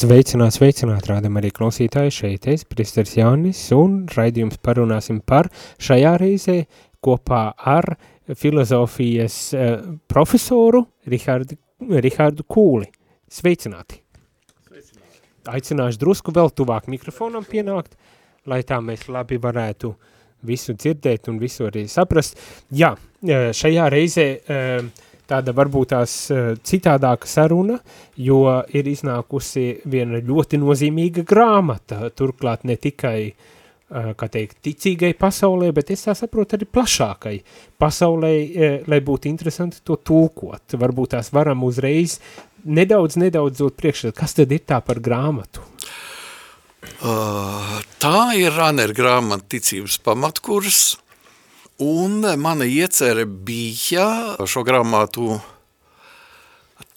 Sveicināt, sveicināt, rādam arī klausītāji šeit es, Pristers Jānis, un raidījums Parunāsim par šajā reizē kopā ar filozofijas uh, profesoru Rihardu, Rihardu Kūli. Sveicināti! Aicināšu drusku vēl tuvāk mikrofonam pienākt, lai tā mēs labi varētu visu dzirdēt un visu arī saprast. Jā, šajā reizē tāda varbūt tās citādāka saruna, jo ir iznākusi viena ļoti nozīmīga grāmata, turklāt ne tikai uh, Eh, kā teikt, ticīgai pasaulē, bet es tā saprotu arī plašākai pasaulē, eh, lai būtu interesanti to tulkot. Varbūt tās varam uzreiz nedaudz, nedaudz dot priekšstat, kas tad ir tā par grāmatu? Uh, tā ir Raner grāmata ticības pamatkurs, un mana iecerē bija šo grāmatu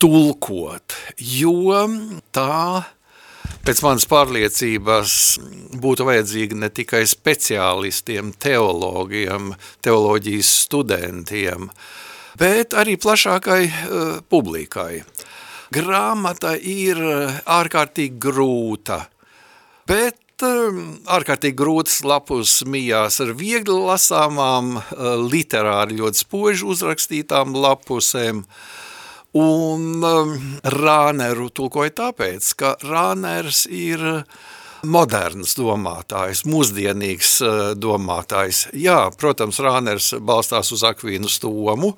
tulkot, jo tā Pēc manas pārliecības būtu vajadzīgi ne tikai speciālistiem, teologiem, teoloģijas studentiem, bet arī plašākai uh, publikai. Grāmata ir ārkārtīgi grūta, bet ārkārtīgi grūtas lapus mijās ar viegli lasāmām, uh, literāri ļoti spoži uzrakstītām lapusēm, Un um, Rāneru tulkoja tāpēc, ka Rāners ir moderns domātājs, mūsdienīgs uh, domātājs. Jā, protams, Rāners balstās uz Akvīnu stomu,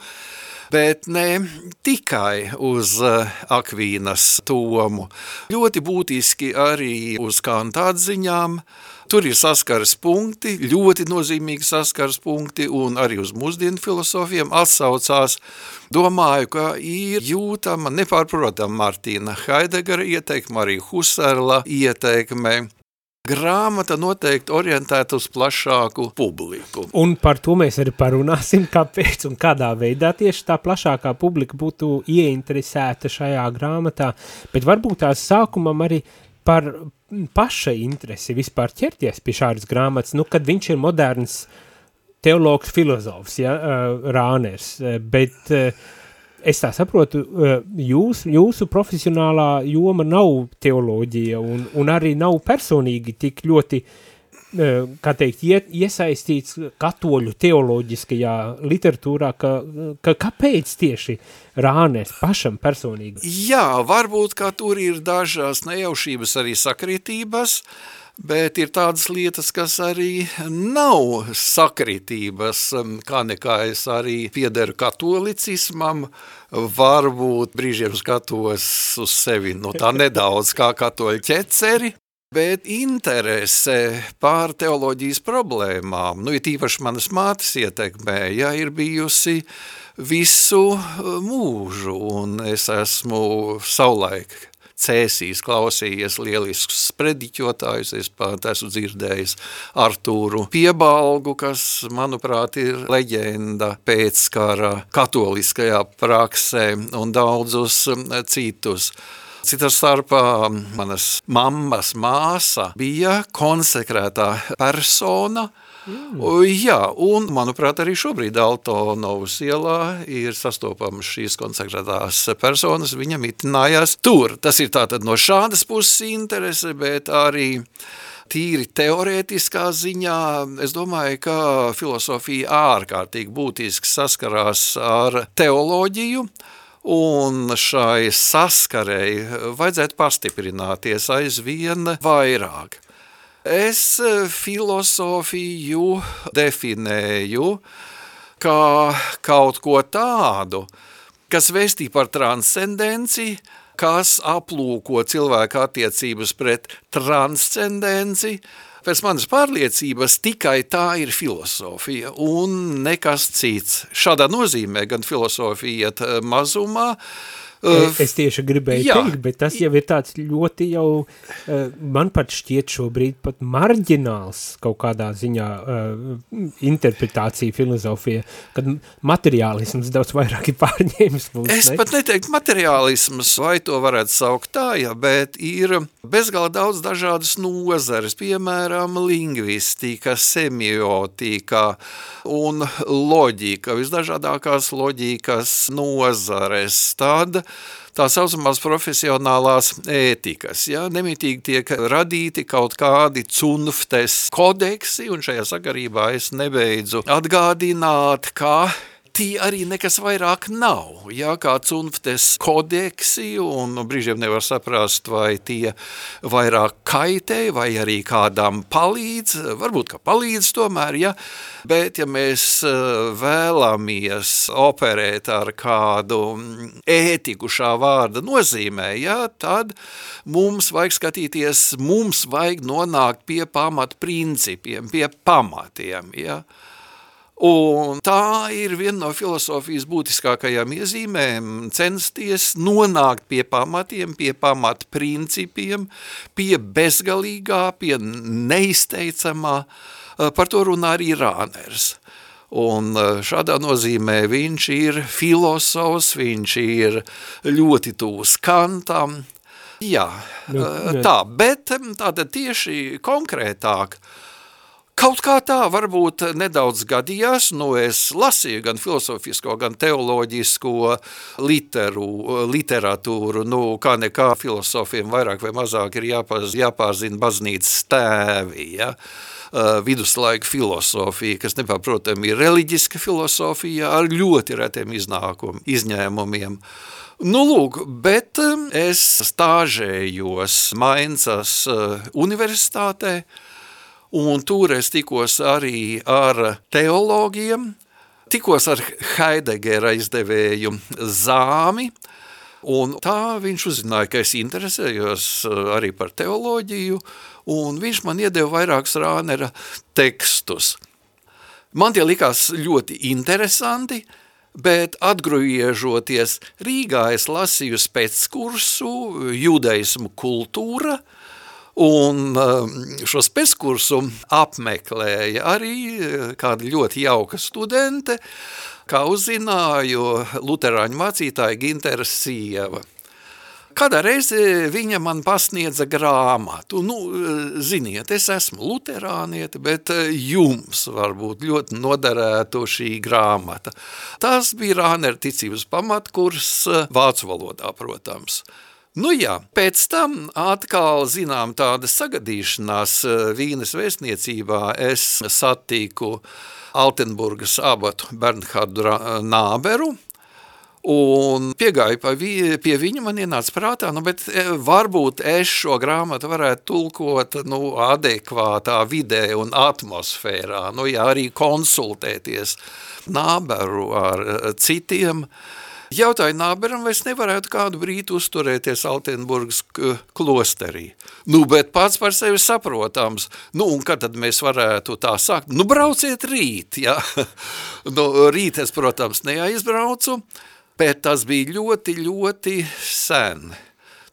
bet ne tikai uz uh, Akvīnas tomu. Ļoti būtiski arī uz kantātziņām, Tur ir saskaras punkti, ļoti nozīmīgi saskaras punkti, un arī uz mūsdienu filosofiem atsaucās. Domāju, ka ir jūtama, nepārprotama Martīna Haidegara ieteikme, arī Husserla ieteikme. Grāmata noteikti orientēta uz plašāku publiku. Un par to mēs arī parunāsim, kāpēc un kādā veidā tieši tā plašākā publika būtu ieinteresēta šajā grāmatā, bet varbūt tās sākumam arī par paša interesi vispār ķerties pie šādas grāmatas, nu, kad viņš ir moderns teologs, filozofs, ja, Rāners, bet es tā saprotu, jūs, jūsu profesionālā joma nav teoloģija un, un arī nav personīgi tik ļoti uh, kā teikt, iesaistīts katoļu teoloģiskajā literatūrā, ka, ka kāpēc tieši Rānēs pašam personīgi? Jā, varbūt, ka tur ir dažās nejaušības arī sakritības, bet ir tādas lietas, kas arī nav sakritības, kā nekā es arī piederu katolicismam, varbūt brīžiem skatos uz sevi no tā nedaudz kā katoļu ķeceri, Bet interese pār teoloģijas problēmām, nu, ir īpaši manas mātes ietekmē, ja ir bijusi visu uh, mūžu, un es esmu savulaik cēsīs klausījies lieliskus sprediķotājus, es pat esmu dzirdējis Artūru Piebalgu, kas, manuprāt, ir leģenda pēckara katoliskajā praksē un daudzus citus. Cita starpā manas mammas māsa bija konsekrētā persona, Mm. Jā, un, manuprāt, arī šobrīd Altonovas ielā ir sastopamas šīs konsekrētās personas, viņa mitinājās tur. Tas ir tātad no šādas puses interese, bet arī tīri teorētiskā ziņā, es domāju, ka filosofija ārkārtīgi būtiski saskarās ar teoloģiju, Un šai saskarei vajadzētu pastiprināties aizvien vairāk. Es filosofiju definēju kā kaut ko tādu, kas vēstī par transcendenci, kas aplūko cilvēku attiecības pret transcendenci, Pēc manas pārliecības tikai tā ir filosofija un nekas cits. Šādā nozīmē gan filosofija iet eh, mazumā, Es, es tieši gribēju jā, teikt, bet tas jau ir tāds ļoti jau, man pat šķiet šobrīd pat marģināls kaut kādā ziņā interpretācija filozofija, kad materiālisms daudz vairāk ir pārņēmis mums. Es ne? pat neteiktu materiālisms, vai to varētu saukt tā, ja, bet ir bezgala daudz dažādas nozares, piemēram, lingvistika, semiotika un loģika, visdažādākās loģikas nozares. Tad tā saucamās profesionālās ētikas. Ja? Nemitīgi tiek radīti kaut kādi cunftes kodeksi, un šajā sakarībā es nebeidzu atgādināt, ka tie arī nekas vairāk nav. Jā, kā cunftes kodeksi, un brīžiem nevar saprast, vai tie vairāk kaitē, vai arī kādam palīdz, varbūt, ka palīdz tomēr, ja, bet ja mēs eh, vēlamies operēt ar kādu ētiku šā vārda nozīmē, ja, tad mums vajag skatīties, mums vajag nonākt pie pamat principiem, pie pamatiem, ja, Un tā ir viena no filozofijas būtiskākajām iezīmēm – censties nonākt pie pamatiem, pie pamat principiem, pie bezgalīgā, pie neizteicamā. Eh, par to runā arī Rāners. Un eh, šādā nozīmē viņš ir filosofs, viņš ir ļoti tūs kantam. Jā, nu, eh, tā, bet tāda tieši konkrētāk – Kaut kā tā varbūt nedaudz gadījās, nu es lasīju gan filozofisko, gan teoloģisko literu, literatūru, nu kā nekā filosofiem vairāk vai mazāk ir jāpaz, jāpārzina baznīcas tēvi, ja? viduslaika filosofija, kas nepārprotami ir reliģiska filosofija ar ļoti retiem iznākum, izņēmumiem. Nu, lūk, bet es stāžējos Maincas universitātē, un tur es tikos arī ar teologiem, tikos ar Heidegera izdevēju Zāmi, un tā viņš uzzināja, ka es interesējos uh, arī par teoloģiju, un viņš man iedeva vairākus Rānera tekstus. Man tie likās ļoti interesanti, bet atgriežoties Rīgā es lasīju spēckursu judaismu kultūra – Un um, šo spēckursu apmeklēja arī uh, kāda ļoti jauka studente, kā uzzināju luterāņu mācītāja Gintera sieva. Kādā reizē viņa man pasniedza grāmatu. Nu, uh, ziniet, es esmu luterāniete, bet uh, jums varbūt ļoti noderētu šī grāmata. Tas bija Rānera ticības pamatkurs vācu valodā, protams. Nu jā, pēc tam atkal, zinām, tāda sagadīšanās eh, Vīnes vēstniecībā es satiku Altenburgas abatu Bernhardu Nāberu, Un piegāju pie viņa, man ienāca prātā, nu, bet eh, varbūt es šo grāmatu varētu tulkot nu, adekvātā vidē un atmosfērā, nu, ja arī konsultēties nāberu ar eh, citiem, uh, Jautāju Nāberam, vai es nevarētu kādu brīdi uzturēties Altenburgas klosterī. Nu, bet pats par sevi saprotams. Nu, un kad tad mēs varētu tā sākt? Nu, brauciet rīt, ja? nu, rīt es, protams, neaizbraucu, bet tas bija ļoti, ļoti sen.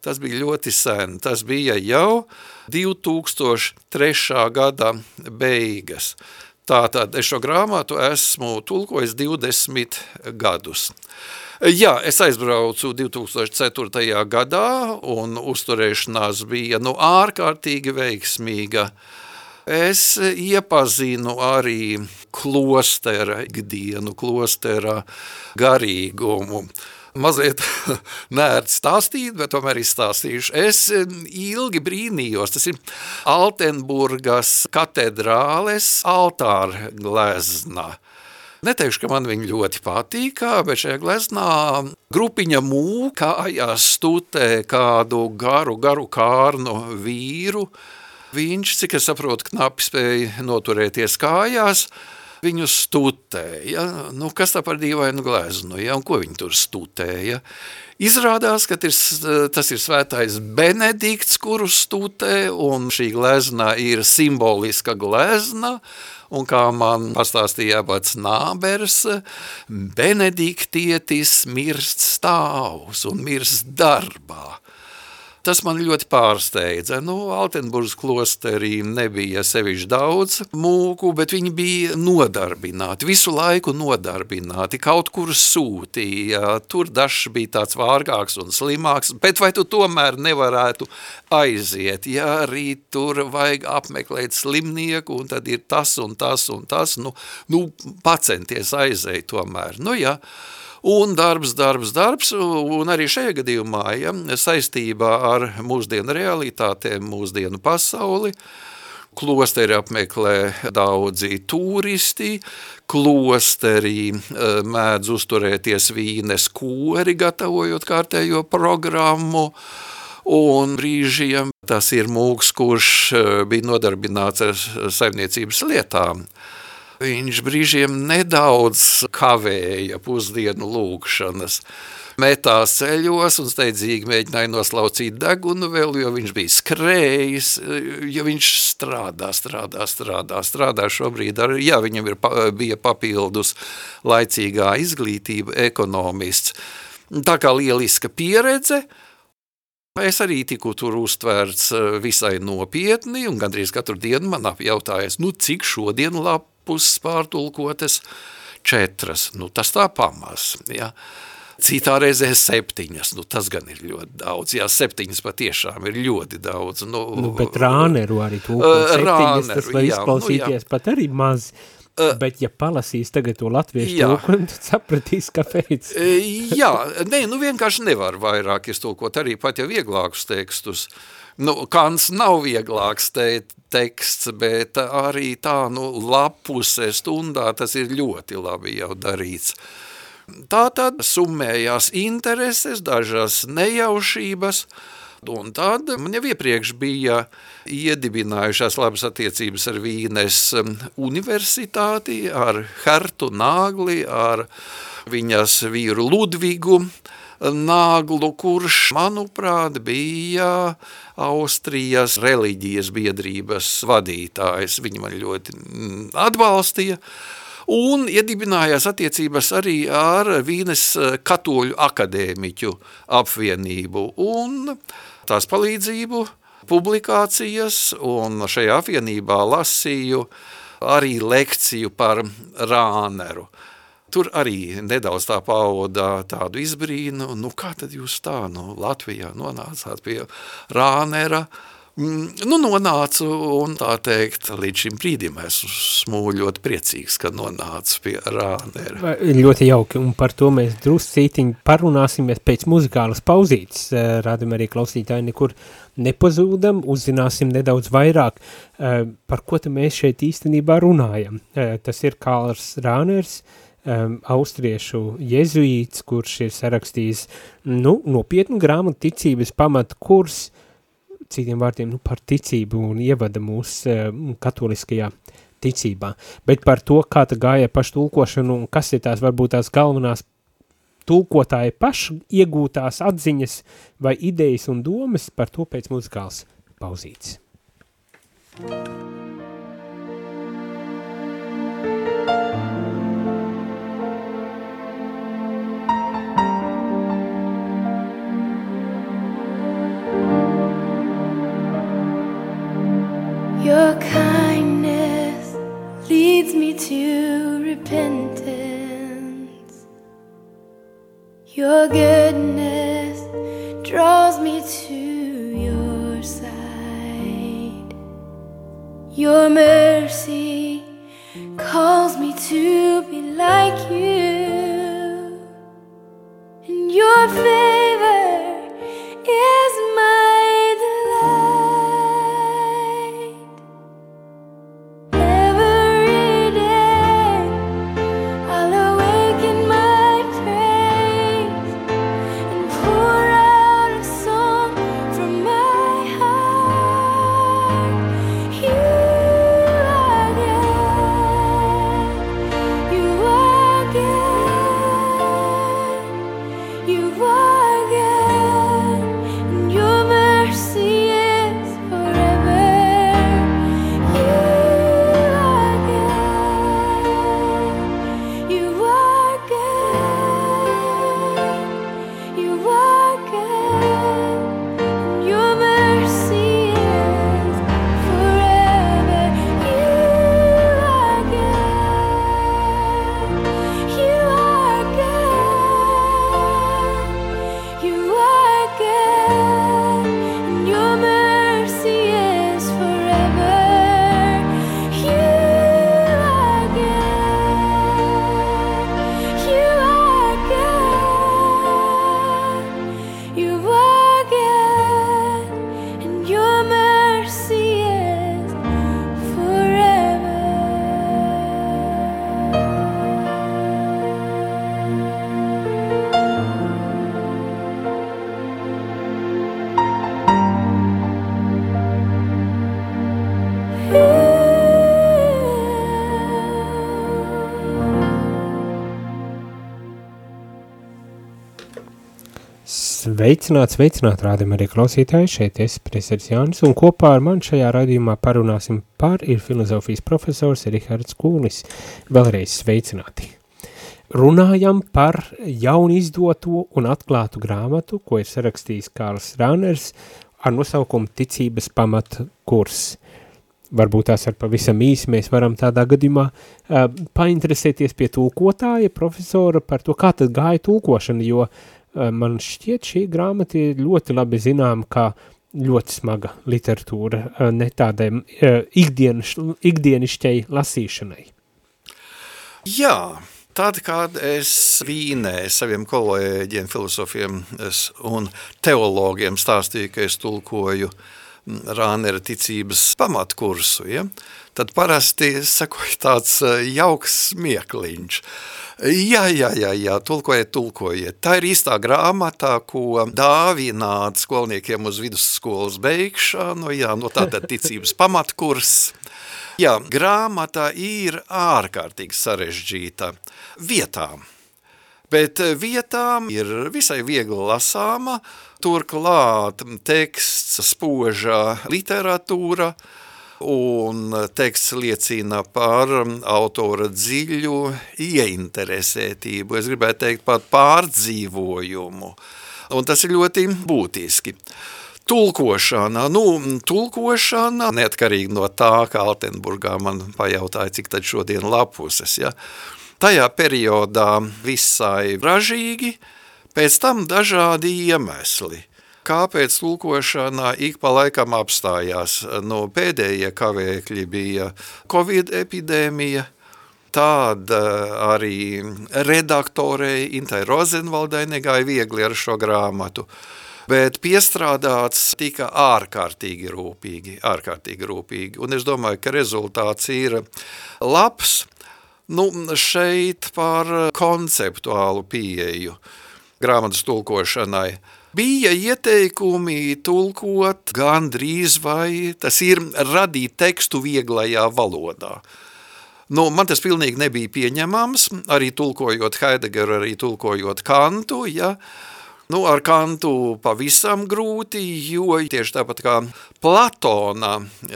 Tas bija ļoti sen. Tas bija jau 2003. gada beigas. Tātad es šo grāmatu esmu tulkojis 20 gadus. Jā, es aizbraucu 2004. gadā, un uzturēšanās bija nu, ārkārtīgi veiksmīga. Es iepazinu arī klostera ikdienu, klostera garīgumu. Mazliet nērts stāstīt, bet tomēr izstāstīšu. Es ilgi brīnījos, tas ir Altenburgas katedrāles altāra glezna. Neteikšu, ka man viņa ļoti patīk, bet šajā gleznā grupiņa mūkājās stutē kādu garu, garu kārnu vīru. Viņš, cik es saprotu, knapi spēja noturēties kājās, viņu stutēja. Nu, kas tā par dīvainu gleznu, ja? un ko viņi tur stutēja? Izrādās, ka tis, tas ir svētais Benedikts, kuru stutē, un šī glezna ir simboliska glezna, un kā man pastāstīja abats nābers, Benediktietis mirst stāvus un mirst darbā. Tas man ļoti pārsteidza. Nu, Altenburgas klosterī nebija sevišķi daudz mūku, bet viņi bija nodarbināti, visu laiku nodarbināti, kaut kur sūtīja. Tur dažs bija tāds vārgāks un slimāks, bet vai tu tomēr nevarētu aiziet, ja arī tur vajag apmeklēt slimnieku, un tad ir tas un tas un tas, nu, nu pacenties aizēt tomēr. Nu, ja, Un darbs, darbs, darbs, un arī šajā gadījumā ja, saistībā ar mūsdienu realitātēm, mūsdienu pasauli, Klosteri apmeklē daudzi turisti, klosterī eh, mēdz uzturēties vīnes kori, gatavojot kārtējo programmu, un brīžiem tas ir mūks, kurš eh, bija nodarbināts ar saimniecības lietām viņš brīžiem nedaudz kavēja pusdienu lūkšanas. Metās ceļos un steidzīgi mēģināja noslaucīt degunu vēl, jo viņš bija skrējis, jo viņš strādā, strādā, strādā, strādā šobrīd. Ar, jā, viņam ir, bija papildus laicīgā izglītība, ekonomists. Tā kā lieliska pieredze, Es arī tiku tur uztvērts visai nopietni, un gandrīz katru dienu man apjautājas, nu cik šodien lab, puses pārtulkotas, četras, nu tas tā pamaz, ja. Citā reizē septiņas, nu tas gan ir ļoti daudz, jā, septiņas patiešām ir ļoti daudz. Nu, nu bet rāneru arī tulkot uh, septiņas, tas var jā, izklausīties nu, jā. pat arī maz, uh, bet ja palasīs tagad to latviešu tulku, tad sapratīs, kāpēc. Uh, jā, nē, nu vienkārši nevar vairāk iztulkot arī pat jau vieglākus tekstus. Nu, Kants nav vieglāks te, teksts, bet arī tā, nu, lapuse stundā tas ir ļoti labi jau darīts. Tā tad summējās intereses, dažas nejaušības, un tad man jau iepriekš bija iedibinājušās labas attiecības ar Vīnes um, universitāti, ar Hertu Nāgli, ar viņas vīru Ludvigu, Nāglu, kurš, manuprāt, bija Austrijas reliģijas biedrības vadītājs. Viņi man ļoti atbalstīja. Un iedibinājās attiecības arī ar Vīnes katoļu akadēmiķu apvienību un tās palīdzību publikācijas, un šajā apvienībā lasīju arī lekciju par Rāneru tur arī nedaudz tā pauda tādu izbrīnu, nu kā tad jūs tā, nu Latvijā nonācāt pie Rānera, mm, nu nonācu un tā teikt, līdz šim brīdim esmu ļoti priecīgs, ka nonācu pie Rānera. Ļoti jauki, un par to mēs druscītiņi parunāsimies pēc muzikālas pauzītes, eh, rādam arī klausītāji nekur nepazūdam, uzzināsim nedaudz vairāk, eh, par ko te mēs šeit īstenībā runājam. Eh, tas ir Kāls Rāners, um, austriešu jezuīts, kurš ir sarakstījis nu, nopietnu grāmatu ticības pamatu kurs, citiem vārdiem nu, par ticību un ievada mūs um, katoliskajā ticībā. Bet par to, kā tā gāja pašu tulkošanu un kas ir tās varbūt tās galvenās tulkotāja pašu iegūtās atziņas vai idejas un domas, par to pēc muzikāls pauzītes. Thank you. Your kindness leads me to repentance. Your goodness draws me to your side. Your mercy calls me to be like you. And your favor Sveicināts, sveicināt, sveicināt rādījumā arī klausītāji, šeit es, Prisers Jānis, un kopā ar mani šajā rādījumā parunāsim par ir filozofijas profesors Rihards Kūnis. Vēlreiz sveicināti! Runājam par jaunu izdoto un atklātu grāmatu, ko ir sarakstījis Kārls Rāners ar nosaukumu Ticības pamat kurs. Uh, Varbūt tās ar pavisam īsi mēs varam tādā gadījumā uh, painteresēties pie tulkotāja, profesora par to, kā tad gāja tulkošana, jo uh, man šķiet šī grāmata ir ļoti labi zinām kā ļoti smaga literatūra, eh, ne tādai eh, ikdieniš, ikdienišķai lasīšanai. Jā, Tad, kad es Vīnē saviem kolēģiem, filozofiem un teologiem stāstīju, ka es tulkoju mm, Rānera ticības pamatkursu, ja, tad parasti sakoja tāds jauks smiekliņš. Jā, jā, jā, jā, tulkojiet, tulkojiet. Tā ir īstā grāmatā, ko dāvināt skolniekiem uz vidusskolas beigšanu, jā, no tātad ticības pamatkurs. Jā, grāmata ir ārkārtīgi sarežģīta vietām, bet vietām ir visai viegli lasāma, turklāt teksts spožā literatūra, un teksts liecina par autora dziļu ieinteresētību, es gribētu teikt pat pārdzīvojumu, un tas ir ļoti būtiski. Tulkošana, nu, tulkošana, neatkarīgi no tā, kā Altenburgā man pajautāja, cik tad šodien lapuses, ja, tajā periodā visai ražīgi, pēc tam dažādi iemesli – Kāpēc tulkošanā ik pa laikam apstājās? No pēdējie kavēkļi bija Covid epidēmija, Tāda arī redaktorei Intai Rozenvaldai negāja viegli ar šo grāmatu. Bet piestrādāts tika ārkārtīgi rūpīgi, ārkārtīgi rūpīgi. Un es domāju, ka rezultāts ir labs. Nu, šeit par konceptuālu pieeju grāmatas tulkošanai – Bija ieteikumi tulkot gandrīz vai tas ir radīt tekstu vieglajā valodā. Nu, man tas pilnīgi nebija pieņemams, arī tulkojot Heideggeru, arī tulkojot Kantu, ja, uh, Nu, ar kantu pavisam grūti, jo tieši tāpat kā Platona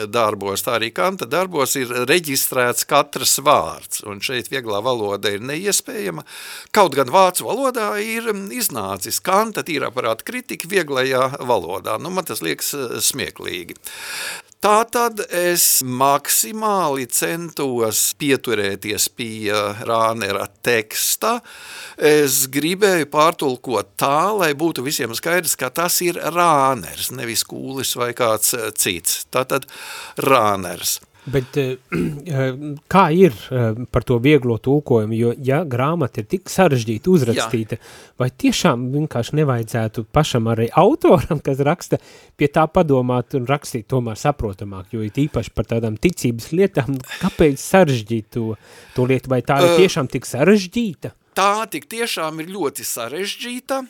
darbos, tā arī kanta darbos ir reģistrēts katrs vārds, un šeit vieglā valoda ir neiespējama. Kaut gan vācu valodā ir iznācis kanta tīrāparāta kritika vieglajā valodā. Nu, man tas liekas smieklīgi. Tā tad es maksimāli centos pieturēties pie Rānera teksta. Es gribēju pārtulkot tā, lai būtu visiem skaidrs, ka tas ir Rāners, nevis Kūlis vai kāds cits. Tātad Rāners. Bet eh, eh, kā ir eh, par to vieglo tulkojumu, jo ja grāmata ir tik sarežģīta uzrakstīta, Jā. vai tiešām vienkārši nevajadzētu pašam arī autoram, kas raksta, pie tā padomāt un rakstīt tomēr saprotamāk, jo ir īpaši par tādām ticības lietām, kāpēc sarežģīt to, to lietu, vai tā ir tiešām tik sarežģīta? Tā tik tiešām ir ļoti sarežģīta,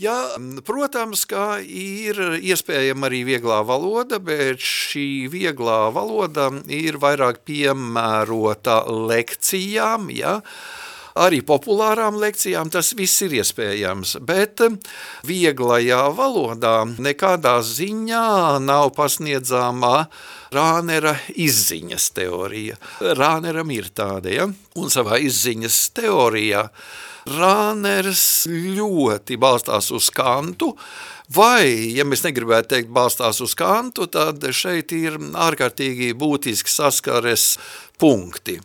Jā, protams, ka ir iespējama arī vieglā valoda, bet šī vieglā valoda ir vairāk piemērota lekcijām, ja, arī populārām lekcijām tas viss ir iespējams, bet vieglajā valodā nekādā ziņā nav pasniedzāmā Rānera izziņas teorija. Rāneram ir tāda, ja? un savā izziņas teorijā Rāners ļoti balstās uz kantu, vai, ja mēs negribētu teikt balstās uz kantu, tad šeit ir ārkārtīgi būtiski saskares punkti.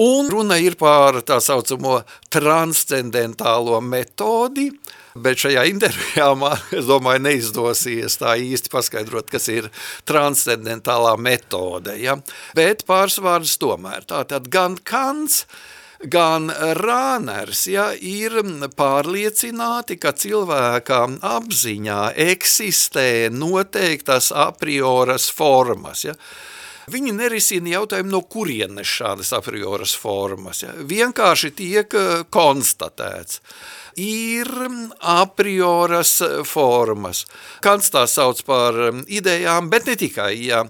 Un runa ir par tā saucamo transcendentālo metodi, bet šajā intervijā man, es domāju, neizdosies tā īsti paskaidrot, kas ir transcendentālā metode. Ja? Bet pārsvārds tomēr. Tātad gan Kants, gan Rāners ja, ir pārliecināti, ka cilvēka apziņā eksistē noteiktas a prioras formas. Ja. Viņi nerisina jautājumu, no kurienes šādas a prioras formas. Ja. Vienkārši tiek eh, konstatēts. Ir a prioras formas. Kants tā sauc par idejām, bet ne tikai. Ja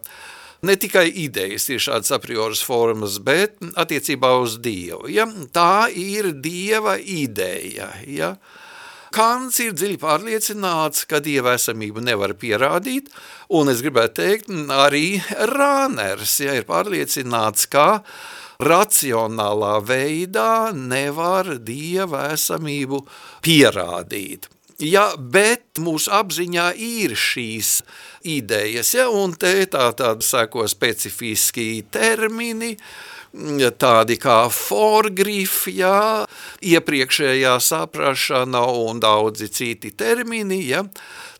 ne tikai idejas ir šādas a prioras formas, bet attiecībā uz Dievu. Ja? Tā ir Dieva ideja. Ja? Kants ir dziļi pārliecināts, ka dieva esamību nevar pierādīt, un es gribētu teikt, arī Rāners ja, ir pārliecināts, ka racionālā veidā nevar dieva esamību pierādīt. Ja, bet mūsu apziņā ir šīs idejas, ja, un te tā tāda seko specifiski termini, tādi kā forgrif, ja, iepriekšējā saprašana un daudzi citi termini, ja,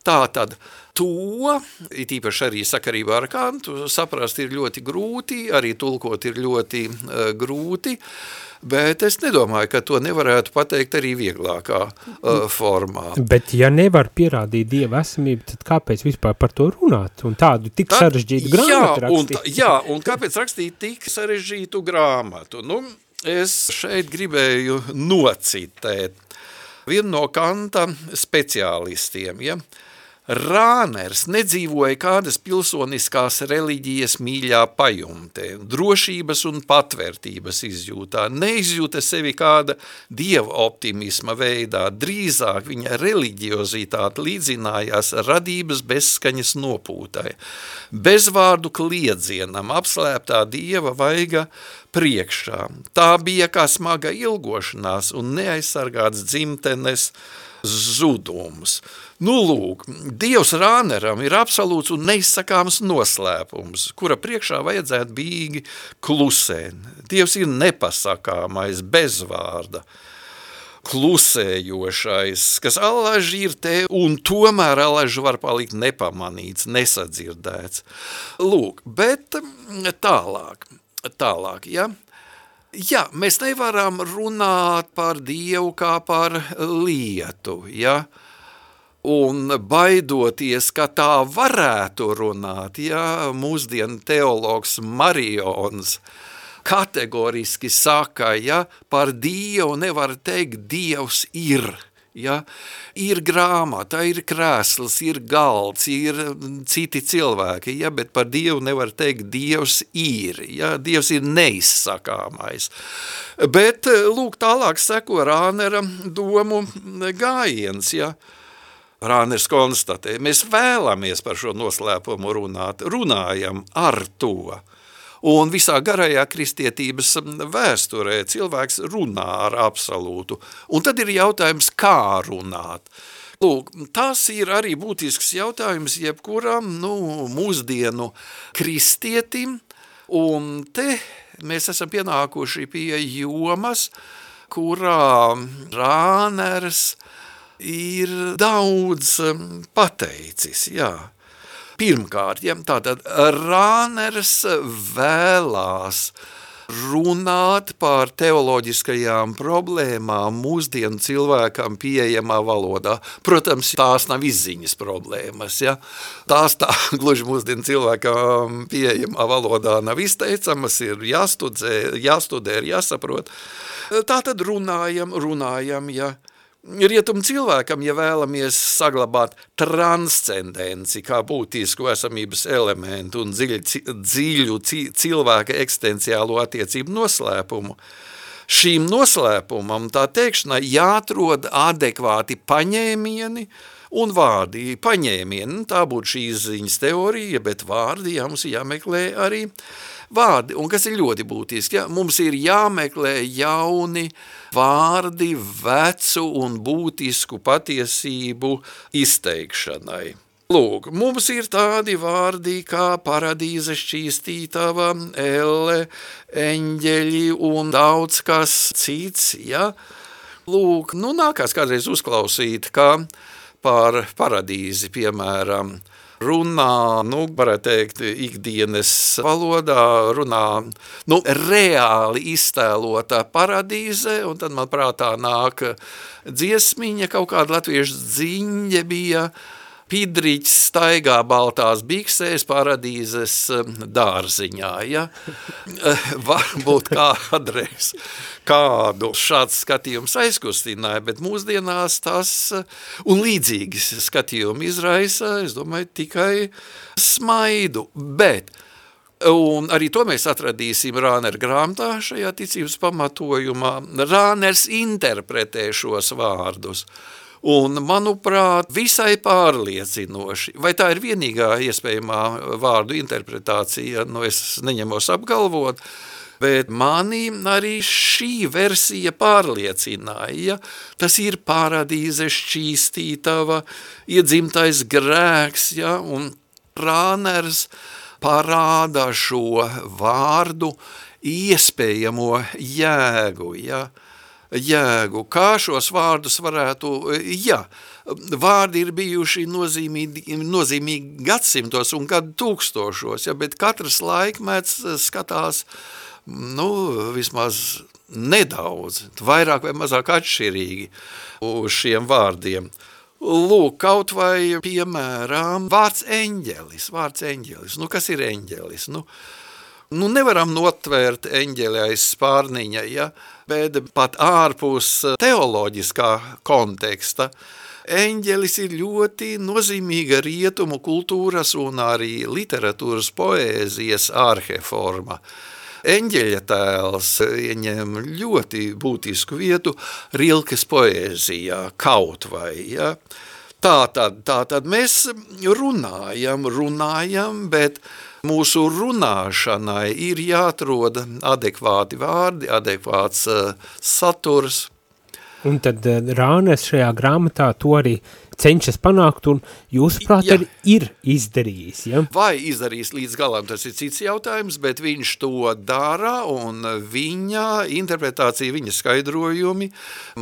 tā tad to, it īpaši arī sakarībā ar kantu, saprast ir ļoti grūti, arī tulkot ir ļoti uh, grūti, bet es nedomāju, ka to nevarētu pateikt arī vieglākā uh, formā. Bet ja nevar pierādīt Dieva esamību, tad kāpēc vispār par to runāt un tādu tik tad, sarežģītu grāmatu rakstīt? Un, jā, un kāpēc rakstīt tik sarežģītu grāmatu? Nu, es šeit gribēju nocitēt vienu no kanta speciālistiem, ja, uh, Rāners nedzīvoja kādas pilsoniskās reliģijas mīļā pajumtē, drošības un patvērtības izjūtā, neizjūta sevi kāda dieva optimisma veidā, drīzāk viņa reliģiozitāte līdzinājās radības bezskaņas nopūtai, bezvārdu kliedzienam, apslēptā dieva vaiga priekšā. Tā bija kā smaga ilgošanās un neaizsargāts dzimtenes zudums. Nu, lūk, Dievs Rāneram ir absolūts un neizsakāms noslēpums, kura priekšā vajadzētu bīgi klusēt. Dievs ir nepasakāmais, bezvārda, klusējošais, kas allaži ir te, un tomēr allaži var palikt nepamanīts, nesadzirdēts. Lūk, bet tālāk, tālāk, ja? Jā, mēs nevaram runāt par Dievu kā par lietu, ja? Un baidoties, ka tā varētu runāt, ja mūsdienu teologs Marions kategoriski saka, ja par Dievu nevar teikt, Dievs ir. Ja? Ir grāmata, ir krēsls, ir galds, ir citi cilvēki, ja? bet par Dievu nevar teikt, Dievs ir, ja? Dievs ir neizsakāmais. Bet, lūk, tālāk seko Rānera domu gājiens, ja? Rāners konstatē, mēs vēlamies par šo noslēpumu runāt, runājam ar to. Un visā garajā kristietības vēsturē cilvēks runā ar absolūtu. Un tad ir jautājums, kā runāt. Lūk, tas ir arī būtisks jautājums jebkuram nu, mūsdienu kristietim, un te mēs esam pienākuši pie jomas, kurā Rāners ir daudz um, pateicis, jā. Pirmkārt, ja, tātad Rāners vēlās runāt par teoloģiskajām problēmām mūsdienu cilvēkam pieejamā valodā. Protams, tās nav izziņas problēmas, ja? tās tā gluži mūsdienu cilvēkam pieejamā valodā nav izteicamas, ir jāstudē, jāstudē, ir jāsaprot. Tā tad runājam, runājam, ja Rietumu cilvēkam, ja vēlamies saglabāt transcendenci kā būtisku esamības elementu un dziļu, dziļu cilvēka eksistenciālo attiecību noslēpumu, šīm noslēpumam, tā teikšanai, jāatrod adekvāti paņēmieni un vārdi. Paņēmieni, tā būtu šīs ziņas teorija, bet vārdi jā, mums jāmeklē arī vārdi. Un kas ir ļoti būtiski, ja? mums ir jāmeklē jauni vārdi vecu un būtisku patiesību izteikšanai. Lūk, mums ir tādi vārdi kā paradīze šķīstītava, elle, eņģeļi un daudz kas cits, ja? Lūk, nu nākās kādreiz uzklausīt, kā par paradīzi, piemēram, runā, nu, varētu teikt, ikdienas valodā, runā, nu, reāli iztēlota paradīze, un tad man prātā nāk dziesmiņa, kaut kāda latviešu dziņa bija, Pidriķis staigā baltās biksēs paradīzes um, dārziņā, ja? Varbūt kādreiz kādu šāds skatījums aizkustināja, bet mūsdienās tas un līdzīgi skatījumi izraisa, es domāju, tikai smaidu, bet Un arī to mēs atradīsim Rānera grāmatā šajā ticības pamatojumā. Rāners interpretē šos vārdus. Un, manuprāt, visai pārliecinoši. Vai tā ir vienīgā iespējamā vārdu interpretācija, nu es neņemos apgalvot, bet mani arī šī versija pārliecināja. Tas ir paradīze šķīstītava, iedzimtais grēks, ja, un Rāners parāda šo vārdu iespējamo jēgu, ja, jēgu, kā šos vārdus varētu, jā, vārdi ir bijuši nozīmīgi, nozīmīgi gadsimtos un gadu tūkstošos, ja, bet katrs laikmets skatās, nu, vismaz nedaudz, vairāk vai mazāk atšķirīgi uz šiem vārdiem. Lūk, kaut vai, piemēram, vārds eņģelis, vārds eņģelis. Nu, kas ir eņģelis? Nu, nu nevaram notvērt eņģeli aiz spārniņa, ja? bet pat ārpus teoloģiskā konteksta eņģelis ir ļoti nozīmīga rietumu kultūras un arī literatūras poēzijas ārheforma. Eņģeļa tēls ieņem ļoti būtisku vietu Rilkes poēzijā, kaut vai, ja. Tā tad, tā tad mēs runājam, runājam, bet mūsu runāšanai ir jāatrod adekvāti vārdi, adekvāts uh, saturs. Un tad uh, Rānes šajā grāmatā to arī cenšas panākt un jūsuprāt ir, ir izdarījis, ja? Vai izdarījis līdz galam, tas ir cits jautājums, bet viņš to dara un viņa interpretācija, viņa skaidrojumi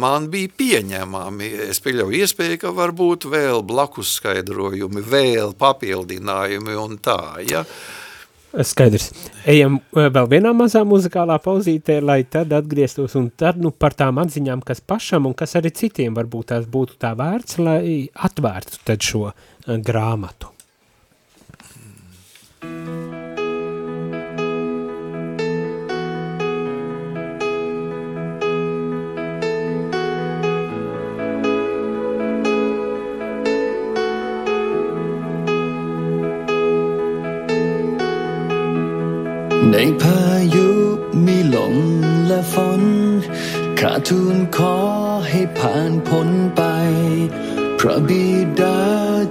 man bija pieņemami. Es pieļauju iespēju, ka varbūt vēl blakus skaidrojumi, vēl papildinājumi un tā, ja? Skaidrs. Ejam eh, vēl vienā mazā muzikālā pauzītē, lai tad atgrieztos un tad nu, par tām atziņām, kas pašam un kas arī citiem varbūt tās būtu tā vērts, lai atvērtu tad šo uh, grāmatu. ในพายุมีลมและฝนข้าทูลขอให้ผ่านพ้นไป พระบิดา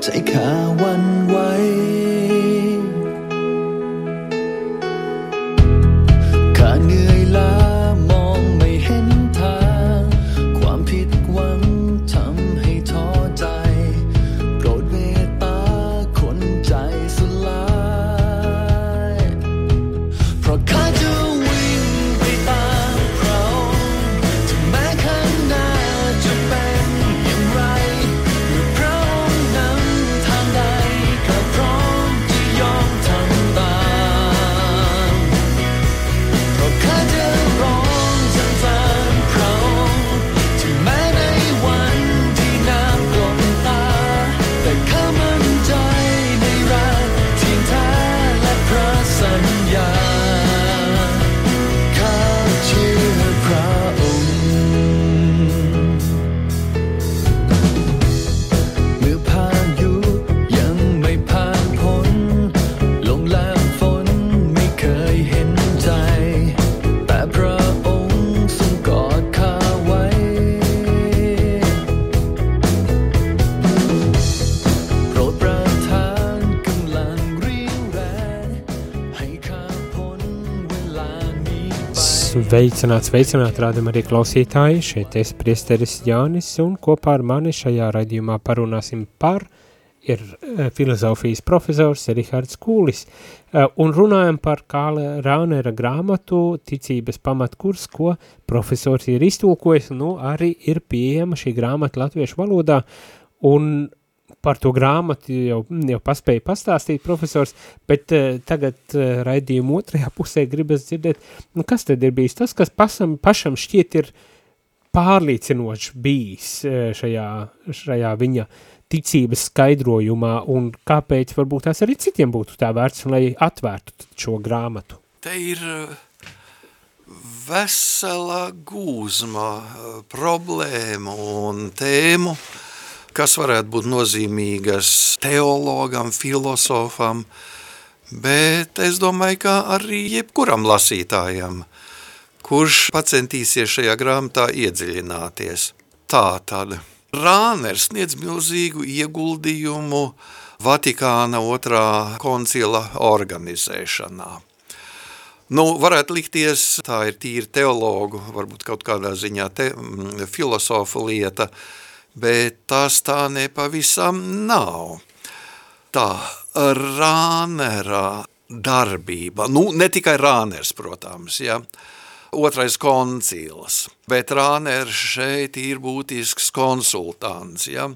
ใจข้าวันไว้ Sveicināts, sveicināt, rādam arī klausītāji, šeit es priesteris Jānis un kopā ar mani šajā raidījumā parunāsim par ir eh, filozofijas profesors Rihards Kūlis. Eh, un runājam par Kāla Rānera grāmatu ticības pamatkurs, ko profesors ir iztulkojis, nu arī ir pieejama šī grāmata latviešu valodā. Un par to grāmatu jau, jau paspēja pastāstīt profesors, bet uh, tagad uh, raidījuma otrajā pusē gribas dzirdēt, nu kas tad ir bijis tas, kas pasam, pašam šķiet ir pārliecinoši bijis uh, šajā, šajā viņa ticības skaidrojumā un kāpēc varbūt tās arī citiem būtu tā vērts, lai atvērtu šo grāmatu. Te ir eh, vesela gūzma eh, problēmu un tēmu, kas varētu būt nozīmīgas teologam, filosofam, bet es domāju, ka arī jebkuram lasītājam, kurš pacentīsies šajā grāmatā iedziļināties. Tā tad Rāners sniedz milzīgu ieguldījumu Vatikāna otrā koncila organizēšanā. Nu, varētu likties, tā ir tīri teologu, varbūt kaut kādā ziņā te, mm, filosofa lieta, bet tas tā nepavisam nav. Tā Rānera darbība, nu ne tikai Rāners, protams, ja, otrais koncils, bet Rāners šeit ir būtisks konsultants, ja,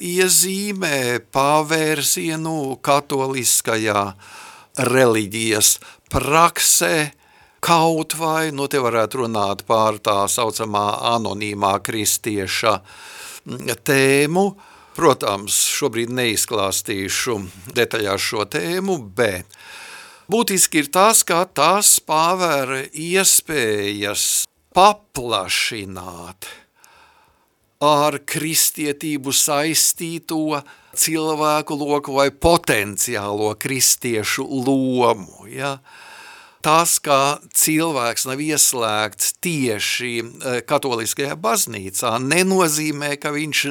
iezīmē pavērsienu katoliskajā reliģijas praksē, kaut vai, nu te varētu runāt pār tā saucamā anonīmā kristieša tēmu, Protams, šobrīd neizklāstīšu detaļās šo tēmu, bet būtiski ir tas, ka tas paver iespējas paplašināt ar kristietību saistīto cilvēku loku vai potenciālo kristiešu lomu. Ja? Tas, ka cilvēks nav ieslēgts tieši eh, katoliskajā baznīcā, nenozīmē, ka viņš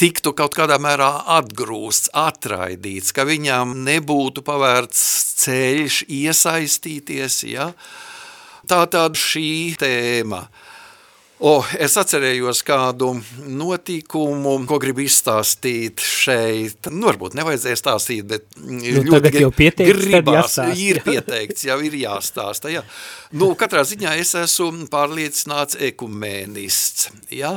tiktu kaut kādā mērā atgrūsts, atraidīts, ka viņam nebūtu pavērts ceļš iesaistīties, ja? Tā tad šī tēma. O, es atcerējos kādu notikumu, ko gribu izstāstīt šeit. Nu, varbūt nevajadzēja stāstīt, bet Nu, tagad jau pieteikts, gribās, ir pieteikts, jau ir jāstāsta. Jā. Nu, katrā ziņā es esmu pārliecināts ekumēnists. Ja?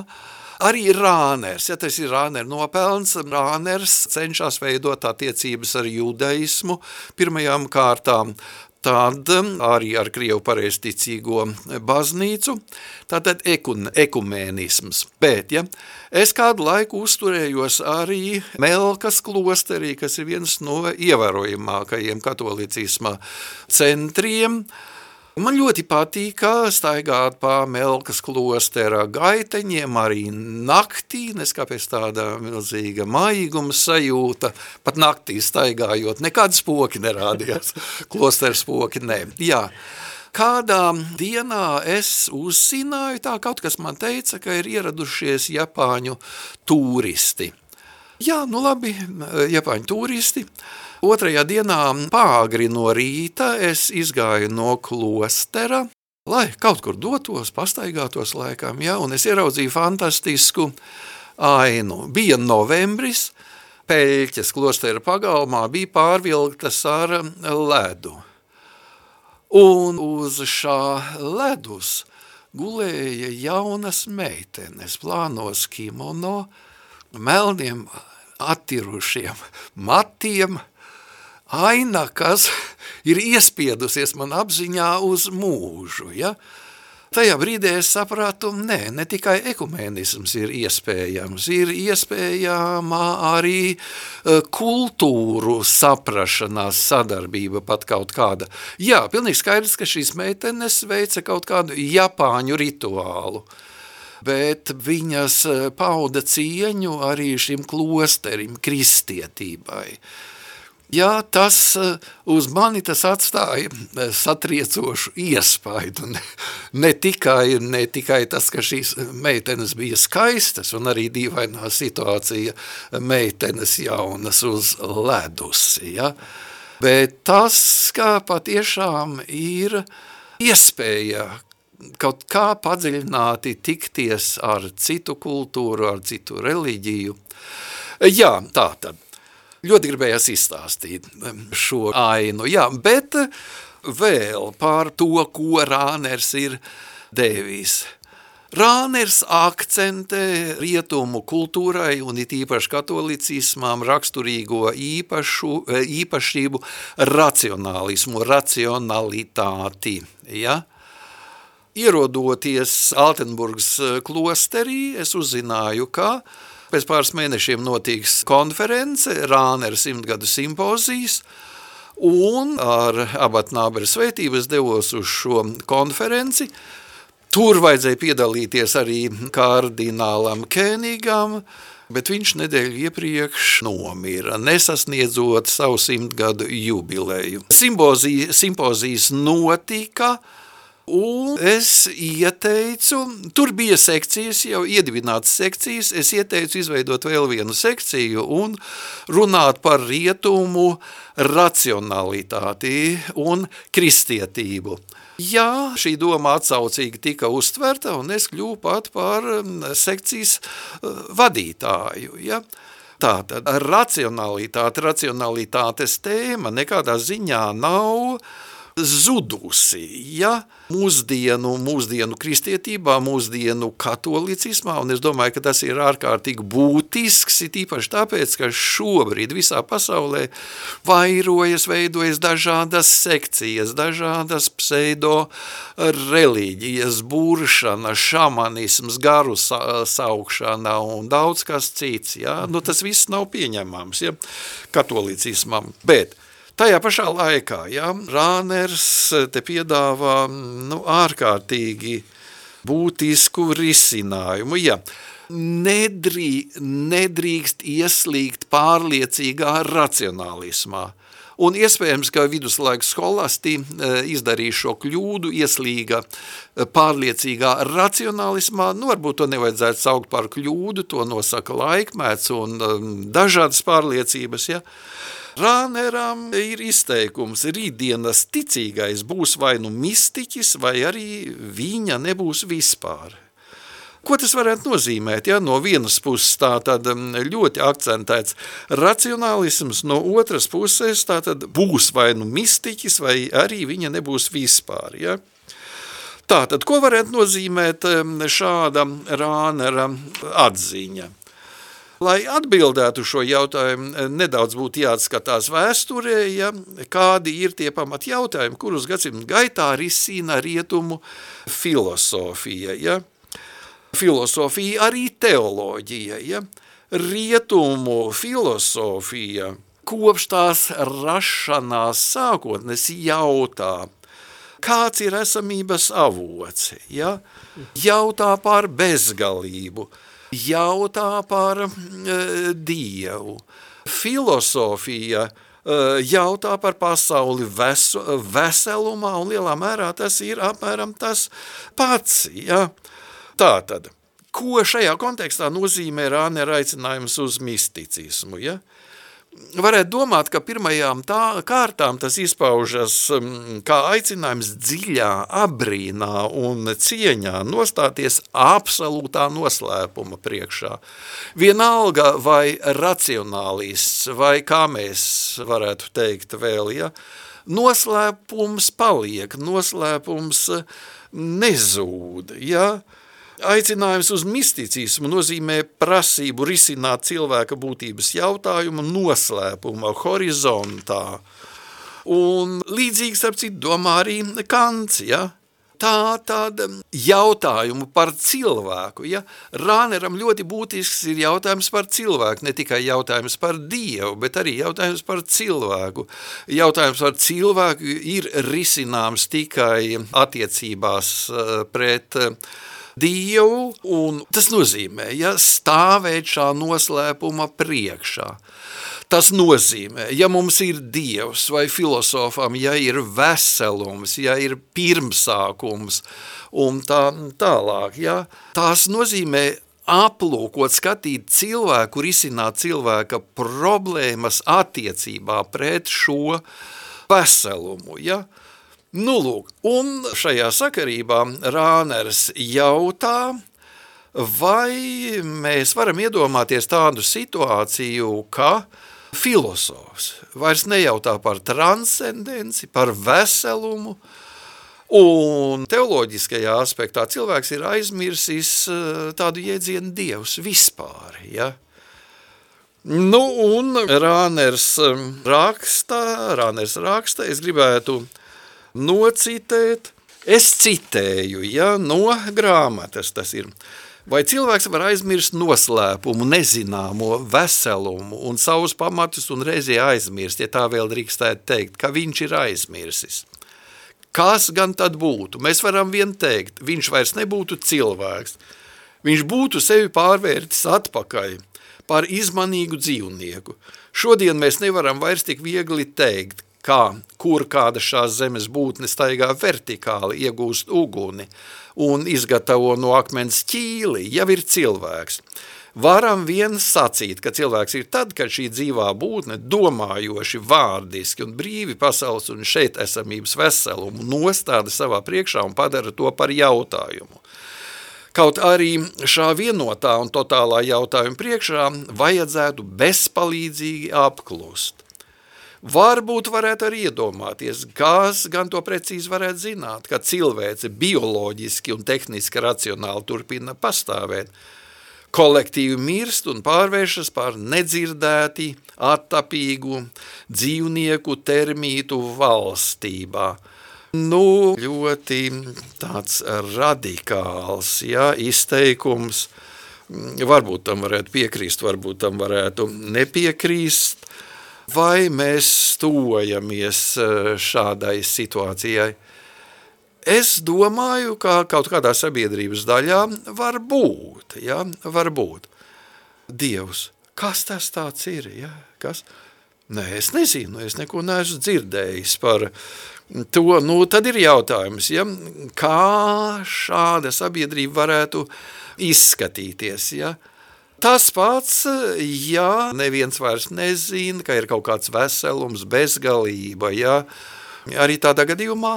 Arī Rāners, ja tas ir Rānera nopelns, Rāners cenšas veidot attiecības ar judaismu pirmajām kārtām, tad arī ar Krievu pareizticīgo baznīcu, tātad ekun, ekumēnisms. Bet, ja, es kādu laiku uzturējos arī Melkas klosterī, kas ir viens no ievērojamākajiem katolicisma centriem, Man ļoti patīk staigāt pa Melkas klostera gaiteņiem arī naktī, nes kāpēc tāda milzīga maiguma sajūta, pat naktī staigājot, nekādas spoki nerādījās, klostera spoki, ne. Jā. Kādā dienā es uzzināju, tā kaut kas man teica, ka ir ieradušies Japāņu turisti. Jā, nu labi, Japāņu turisti. Otrajā dienā pāgri no rīta es izgāju no klostera, lai kaut kur dotos, pastaigātos laikam, ja, un es ieraudzīju fantastisku ainu. Bija novembris, peļķes klostera pagalmā bija pārvilktas ar ledu. Un uz šā ledus gulēja jaunas meitenes plānos kimono, melniem attirušiem matiem, aina, kas ir iespiedusies man apziņā uz mūžu. Ja? Tajā brīdī es sapratu, nē, ne tikai ekumēnisms ir iespējams, ir iespējama arī eh, kultūru saprašanās sadarbība pat kaut kāda. Jā, pilnīgi skaidrs, ka šīs meitenes veica kaut kādu japāņu rituālu bet viņas eh, pauda cieņu arī šim klosterim, kristietībai. Jā, tas eh, uz mani tas atstāja eh, satriecošu iespaidu. Ne, ne, tikai, ne tikai tas, ka šīs meitenes bija skaistas un arī dīvainā situācija meitenes jaunas uz ledus, ja? bet tas, ka patiešām ir iespēja kaut kā padziļināti tikties ar citu kultūru, ar citu reliģiju. Jā, tā tad ļoti gribējās izstāstīt šo ainu. Jā, bet vēl par to, ko Rāners ir devis. Rāners akcentē rietumu kultūrai un it īpaši katolicismām raksturīgo īpašu, īpašību racionālismu, racionalitāti. Ja? Ierodoties Altenburgas klosterī, es uzzināju, ka pēc pāris mēnešiem notiks konference, Rānera simtgadu simpozijas, un ar abatnāberu svētības devos uz šo konferenci. Tur vajadzēja piedalīties arī kardinālam Kēnigam, bet viņš nedēļu iepriekš nomira, nesasniedzot savu simtgadu jubileju. Simpozijas, simpozijas notika Un es ieteicu, tur bija sekcijas, jau iedibināts sekcijas, es ieteicu izveidot vēl vienu sekciju un runāt par rietumu racionalitāti un kristietību. Jā, šī doma atsaucīgi tika uztverta, un es kļuvu pat par mm, sekcijas eh, vadītāju. Ja? Tātad racionalitāte, racionalitātes tēma nekādā ziņā nav zudusi. Ja? Mūsdienu, mūsdienu kristietībā, mūsdienu katolicismā, un es domāju, ka tas ir ārkārtīgi būtisks, it īpaši tāpēc, ka šobrīd visā pasaulē vairojas, veidojas dažādas sekcijas, dažādas pseido reliģijas, buršana, šamanisms, garu sa saukšana un daudz kas cits. Ja? Nu, tas viss nav pieņemams ja? katolicismam, bet Tajā pašā laikā ja, Rāners te piedāvā nu, ārkārtīgi būtisku risinājumu. Ja. Nedrī, nedrīkst ieslīgt pārliecīgā racionālismā. Un iespējams, ka viduslaiku skolasti e, izdarīja šo kļūdu, ieslīga e, pārliecīgā racionālismā. Nu, varbūt to nevajadzētu saukt par kļūdu, to nosaka laikmēts un dažādas pārliecības. Ja? Rāneram ir izteikums, rītdienas ticīgais būs vai nu mistiķis, vai arī viņa nebūs vispār. Ko tas varētu nozīmēt? Ja? No vienas puses tā tad mm, ļoti akcentēts racionālisms, no otras puses tā tad būs vai nu mistiķis, vai arī viņa nebūs vispār. Ja? Tātad, ko varētu nozīmēt mm, šāda Rānera atziņa? Lai atbildētu šo jautājumu, nedaudz būtu jāatskatās vēsturē, ja, kādi ir tie pamat jautājumi, kurus gadsimtu gaitā risina rietumu filosofija. Ja. Filosofija arī teoloģija. Ja. Rietumu filosofija kopš tās rašanās sākotnes jautā, kāds ir esamības avots, ja? jautā par bezgalību, jautā par e, Dievu. Filosofija e, jautā par pasauli vesu, veselumā, un lielā mērā tas ir apmēram tas pats. Ja? Tātad, ko šajā kontekstā nozīmē Rānera aicinājums uz misticismu? Ja? Varētu domāt, ka pirmajām tā kārtām tas izpaužas mm, kā aicinājums dziļā abrīnā un cieņā nostāties absolūtā noslēpuma priekšā. Vienalga vai racionālists, vai kā mēs varētu teikt vēl, ja, noslēpums paliek, noslēpums nezūd, ja, Aicinājums uz misticismu nozīmē prasību risināt cilvēka būtības jautājumu noslēpuma horizontā. Un līdzīgi, starp citu, domā arī Kants, ja? tā tad jautājumu par cilvēku. Ja? Rāneram ļoti būtisks ir jautājums par cilvēku, ne tikai jautājums par Dievu, bet arī jautājums par cilvēku. Jautājums par cilvēku ir risināms tikai attiecībās eh, pret uh, Dievu, un tas nozīmē, ja stāvēt šā noslēpuma priekšā. Tas nozīmē, ja mums ir Dievs vai filosofam, ja ir veselums, ja ir pirmsākums un tā tālāk, ja, tās nozīmē aplūkot, skatīt cilvēku, risināt cilvēka problēmas attiecībā pret šo veselumu, ja, Nu, lūk, un šajā sakarībā Rāners jautā, vai mēs varam iedomāties tādu situāciju, ka filosofs vairs nejautā par transcendenci, par veselumu, un teoloģiskajā aspektā cilvēks ir aizmirsis eh, tādu jēdzienu dievs vispār, ja? Nu, un Rāners eh, raksta, Rāners raksta, es gribētu nocitēt. Es citēju ja, no grāmatas, tas ir. Vai cilvēks var aizmirst noslēpumu, nezināmo veselumu un savus pamatus un reizē aizmirst, ja tā vēl drīkstētu teikt, ka viņš ir aizmirsis? Kas gan tad būtu? Mēs varam vien teikt, viņš vairs nebūtu cilvēks. Viņš būtu sevi pārvērtis atpakaļ par izmanīgu dzīvnieku. Šodien mēs nevaram vairs tik viegli teikt, kā kur kāda šās zemes būtne staigā vertikāli, iegūst uguni un izgatavo no akmens ķīli, jau ir cilvēks. Varam vien sacīt, ka cilvēks ir tad, kad šī dzīvā būtne domājoši, vārdiski un brīvi pasaules un šeit esamības veselumu nostāda savā priekšā un padara to par jautājumu. Kaut arī šā vienotā un totālā jautājuma priekšā vajadzētu bezpalīdzīgi apklust. Varbūt varētu arī iedomāties, kas gan to precīzi varētu zināt, ka cilvēce bioloģiski un tehniski racionāli turpina pastāvēt, kolektīvi mirst un pārvēršas par nedzirdēti, attapīgu dzīvnieku termītu valstībā – Nu, ļoti tāds radikāls ja, izteikums. Varbūt tam varētu piekrist, varbūt tam varētu nepiekrist. Vai mēs stojamies eh, šādai situācijai? Es domāju, ka kaut kādā sabiedrības daļā var būt, ja, var būt. Dievs, kas tas tāds ir, ja, kas? Nē, es nezinu, es neko neesmu dzirdējis par to, nu tad ir jautājums, ja, kā šāda sabiedrība varētu izskatīties, ja, Tas pats, ja neviens vairs nezina, ka ir kaut kāds veselums, bezgalība, ja, arī tādā gadījumā,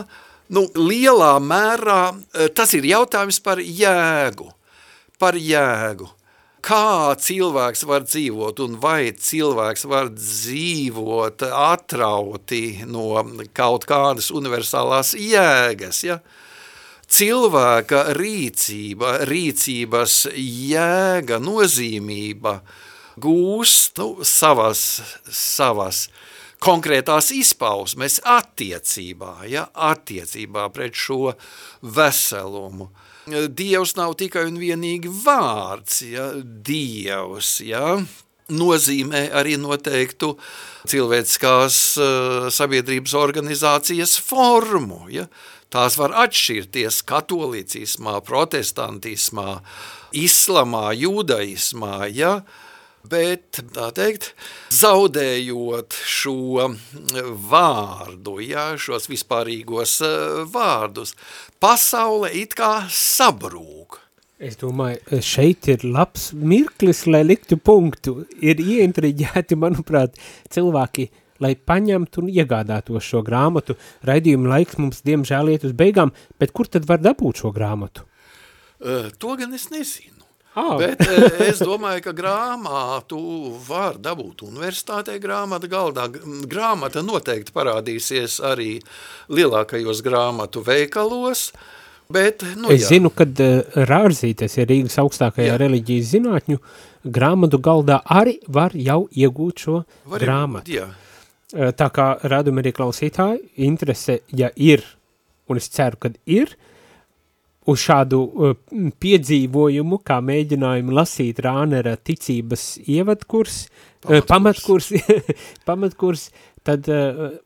nu, lielā mērā tas ir jautājums par jēgu, par jēgu. Kā cilvēks var dzīvot un vai cilvēks var dzīvot atrauti no kaut kādas universālās jēgas, ja? Cilvēka rīcība, rīcības jēga, nozīmība gūst nu, savas, savas konkrētās izpausmes attiecībā, ja? attiecībā pret šo veselumu. Dievs nav tikai un vienīgi vārds, ja, Dievs, ja, nozīmē arī noteiktu cilvēciskās uh, sabiedrības organizācijas formu, ja. Tās var atšķirties katolicismā, protestantismā, islamā, judaismā, ja, bet, tā teikt, zaudējot šo vārdu, ja, šos vispārīgos eh, vārdus, pasaule it kā sabrūk. Es domāju, šeit ir labs mirklis, lai liktu punktu. Ir ieintriģēti, manuprāt, cilvēki, lai paņemtu un iegādātos šo grāmatu. Raidījuma laiks mums, diemžēl, iet uz beigām, bet kur tad var dabūt šo grāmatu? Uh, to gan es nezinu. Oh. Bet es domāju, ka grāmatu var dabūt universitātē grāmata galdā. Grāmata noteikti parādīsies arī lielākajos grāmatu veikalos, bet, nu Es jā. zinu, kad uh, Rārzītes ir Rīgas augstākajā Jā. reliģijas zinātņu grāmatu galdā arī var jau iegūt šo Var grāmatu. Jā, Tā kā rādumi arī klausītāji, interese, ja ir, un es ceru, kad ir, uz šādu uh, piedzīvojumu, kā mēģinājumu lasīt Rānera ticības ievadkurs, uh, pamatkurs, pamatkurs, tad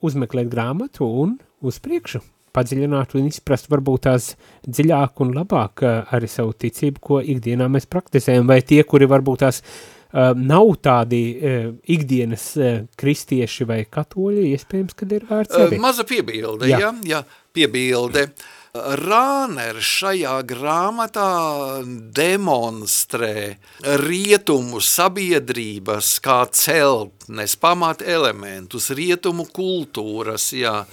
uzmeklēt grāmatu un uz priekšu padziļināt un izprast varbūt tās dziļāk un labāk arī savu ticību, ko ikdienā mēs praktizējam, vai tie, kuri varbūt tās uh, nav tādi uh, ikdienas uh, kristieši vai katoļi, iespējams, kad ir vērts arī. Maza piebilde, Jā. jā, jā piebilde. Rāners šajā grāmatā demonstrē rietumu sabiedrības kā celtnes, pamat elementus, rietumu kultūras, jā,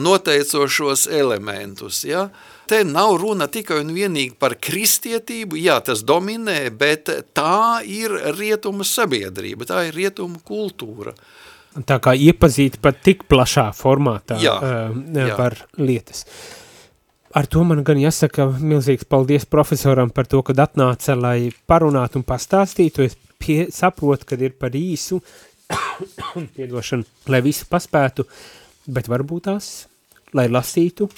noteicošos elementus, jā. Te nav runa tikai un vienīgi par kristietību, jā, tas dominē, bet tā ir rietumu sabiedrība, tā ir rietumu kultūra. Tā kā iepazīt pat tik plašā formātā Jā, uh, jā. var lietas. Ar to man gan jāsaka milzīgs paldies profesoram par to, kad atnāca, lai parunātu un pastāstītu. Es pie, saprotu, kad ir par īsu, piedošanu, lai visu paspētu, bet varbūt tās, lai lasītu,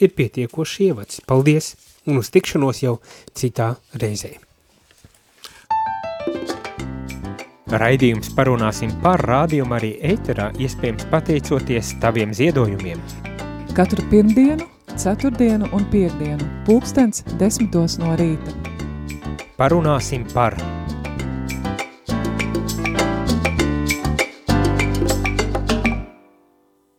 ir pietiekoši ievads. Paldies un uz tikšanos jau citā reizē. Raidījums parunāsim par rādījumu arī ēterā, iespējams pateicoties taviem ziedojumiem. Katru pirmdienu, ceturtdienu un piekdienu, pulkstens desmitos no rīta. Parunāsim par